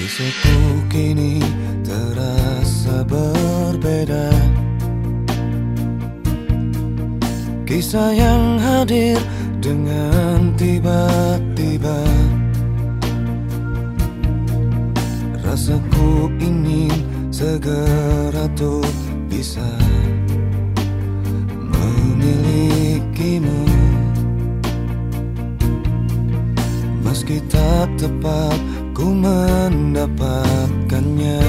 Kisahku kini terasa berbeda. Kisah yang hadir dengan tiba-tiba. Rasaku ingin segera tuh bisa memilikimu. Meski tak tepat ku mendapatkannya.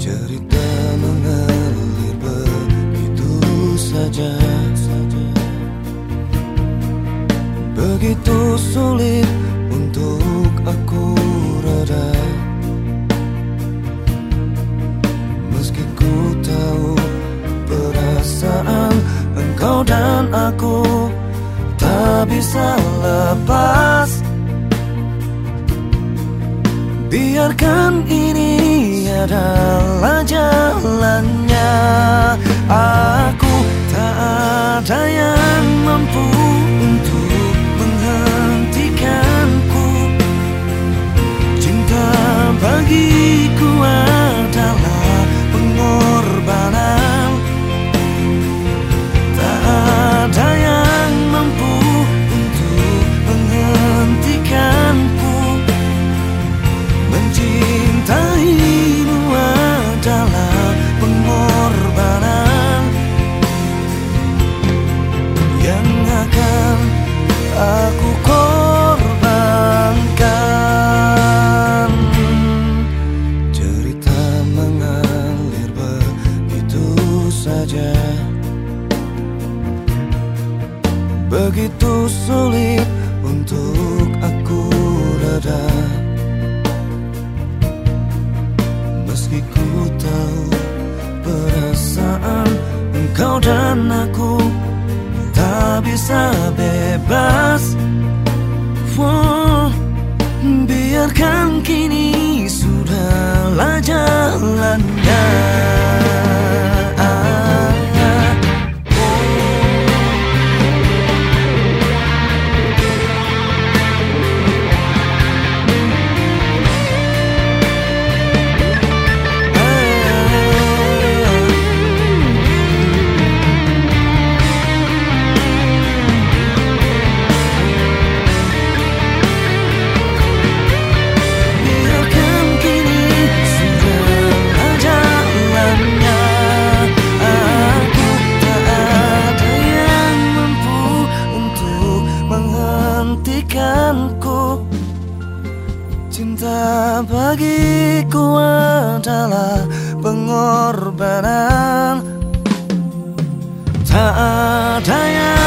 Cerita mengalir begitu saja Begitu sulit untuk aku reda. Meski ku tahu perasaan engkau dan aku tak bisa lepas Biarkan ini adalah jalannya. Aku saja. Begitu sulit untuk aku reda. Meski ku tahu perasaan engkau dan aku Tak bisa bebas. Wow, Biarkan kini Cinta bagiku adalah pengorbanan. Tak ada yang